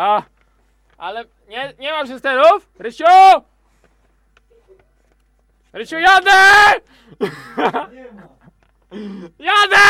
A, ale nie, nie ma przysterów? Rysiu! Rysiu, jadę! Nie ma. Jadę!